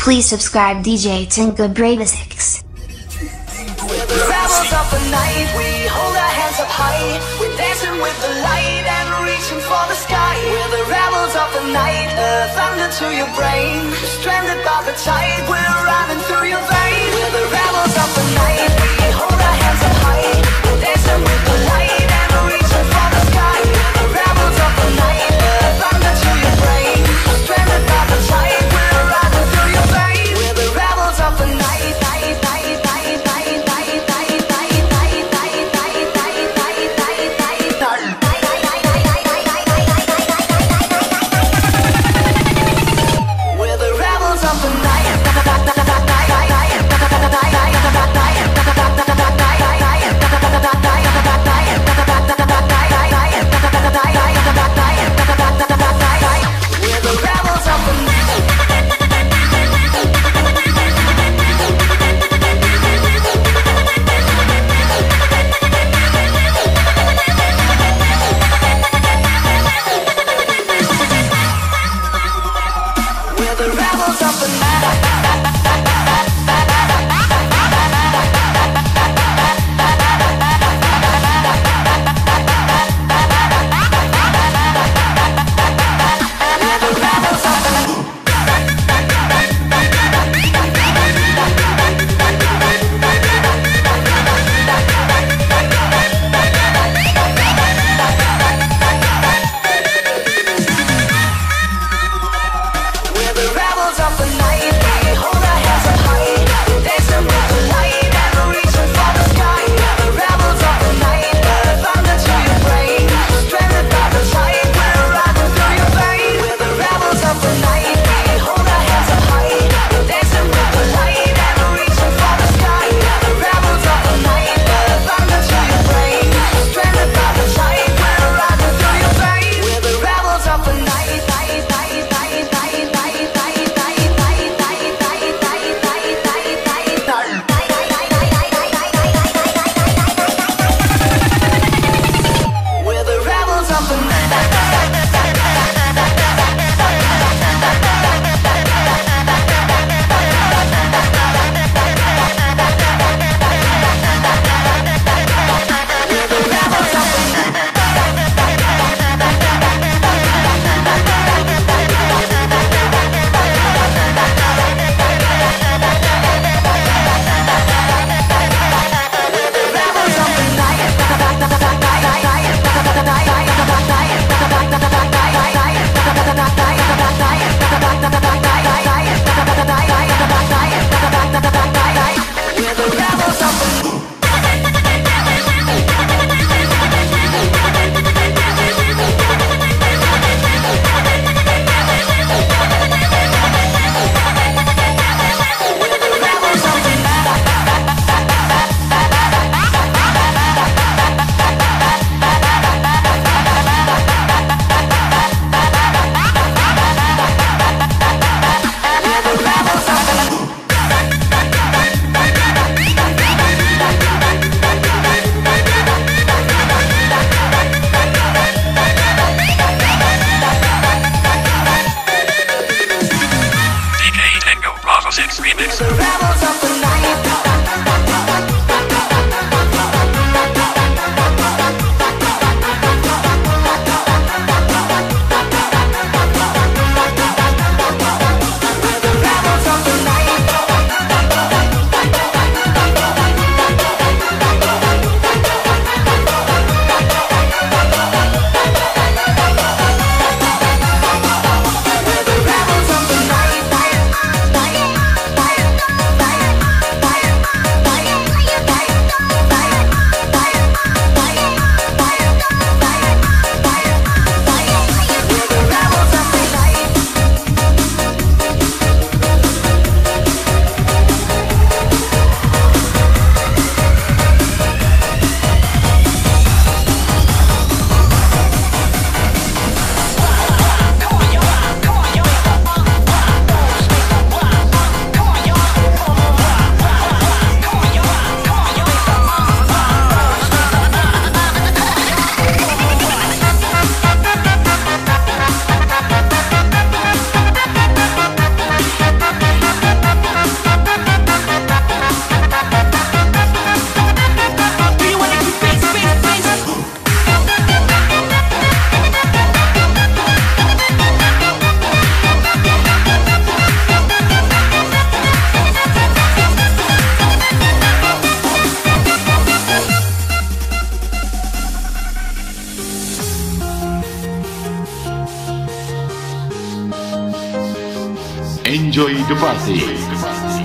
Please subscribe DJ Tinka Bravisix. Night, we hold our hands up high. We're dancing with the light and reaching for the sky. We're the rebels of the night, thunder to your brain. Stranded by the tide, we're running through your veins. We're the rebels of the night.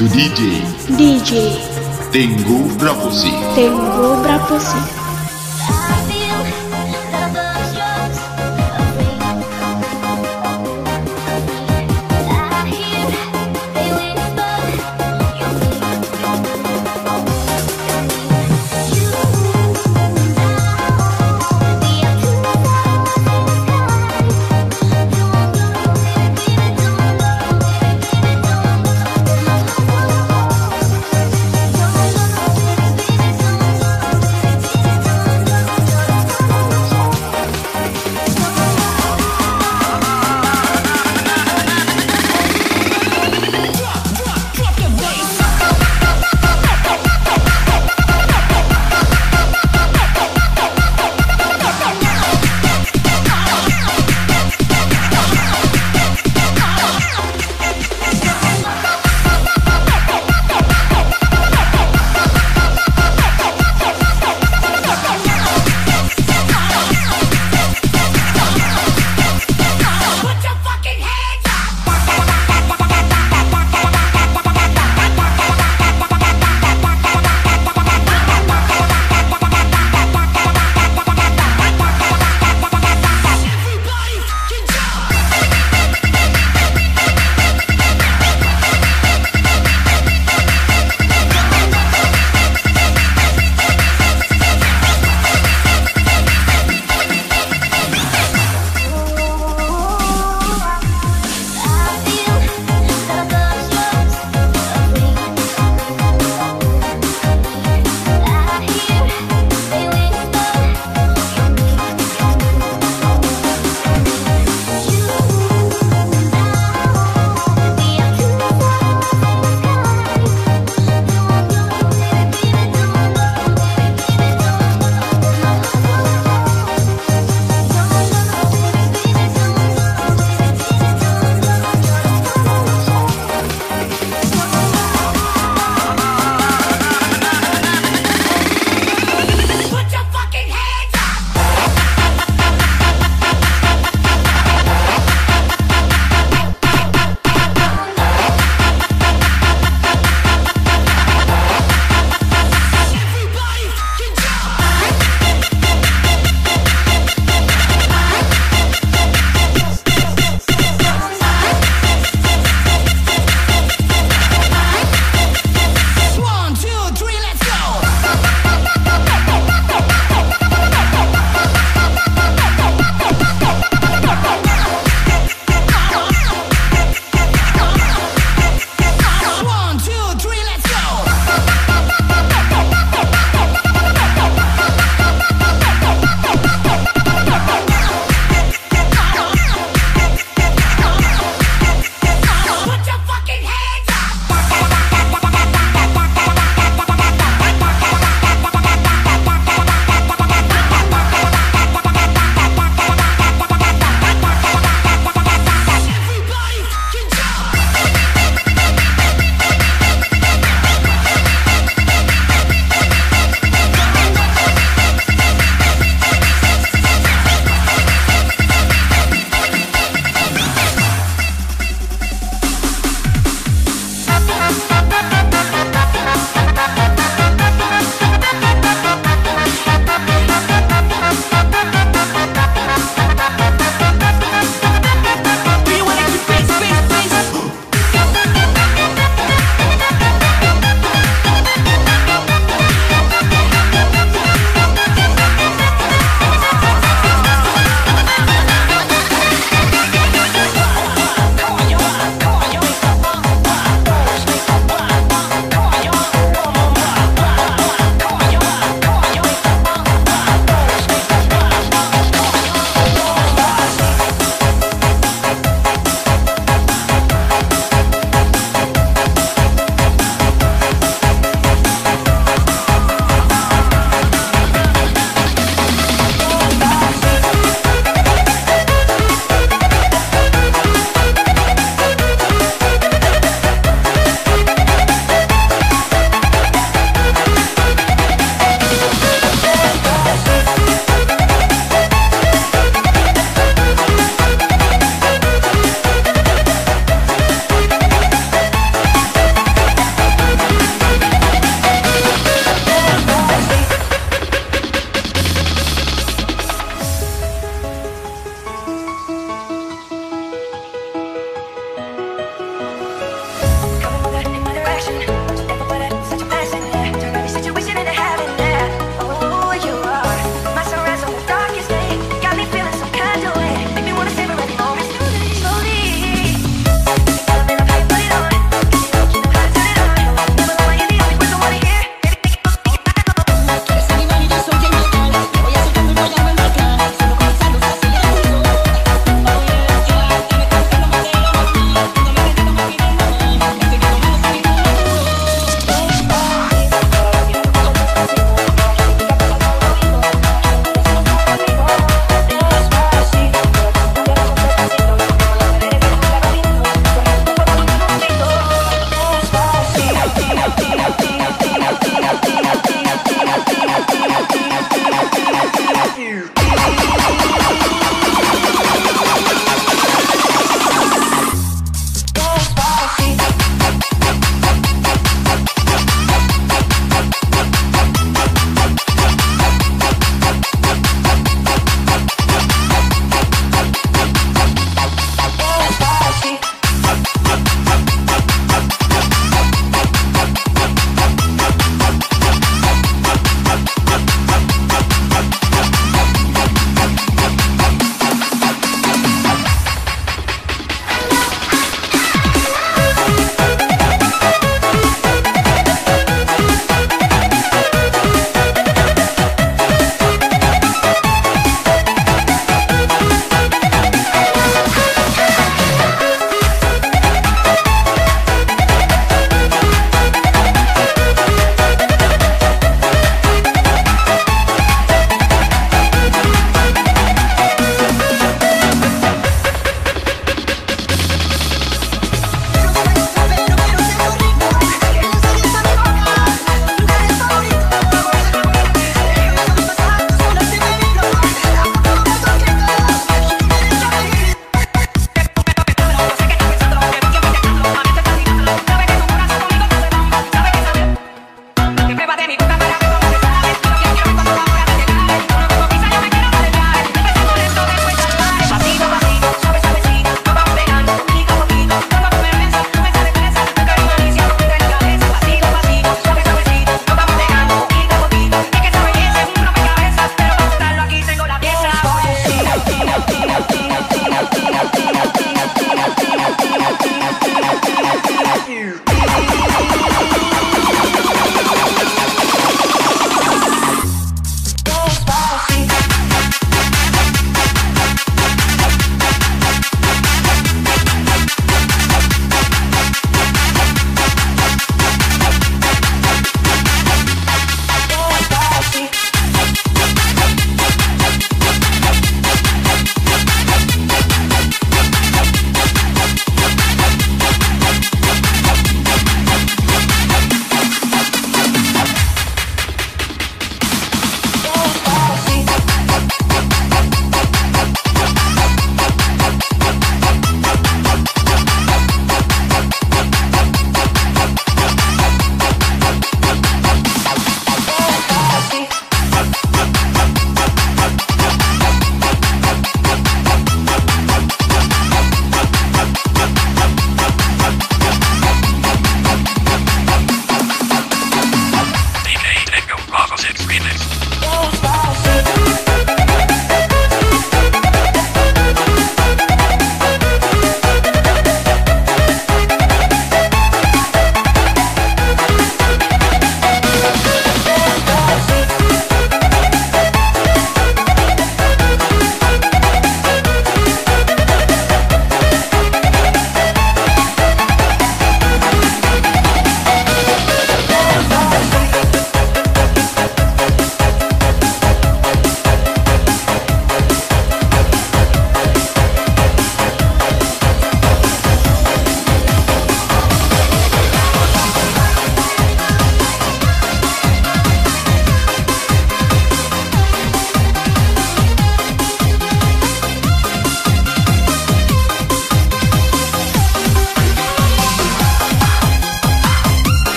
Enjoy the party to DJ DJ Tenggu Braposi. Tenggo Braposi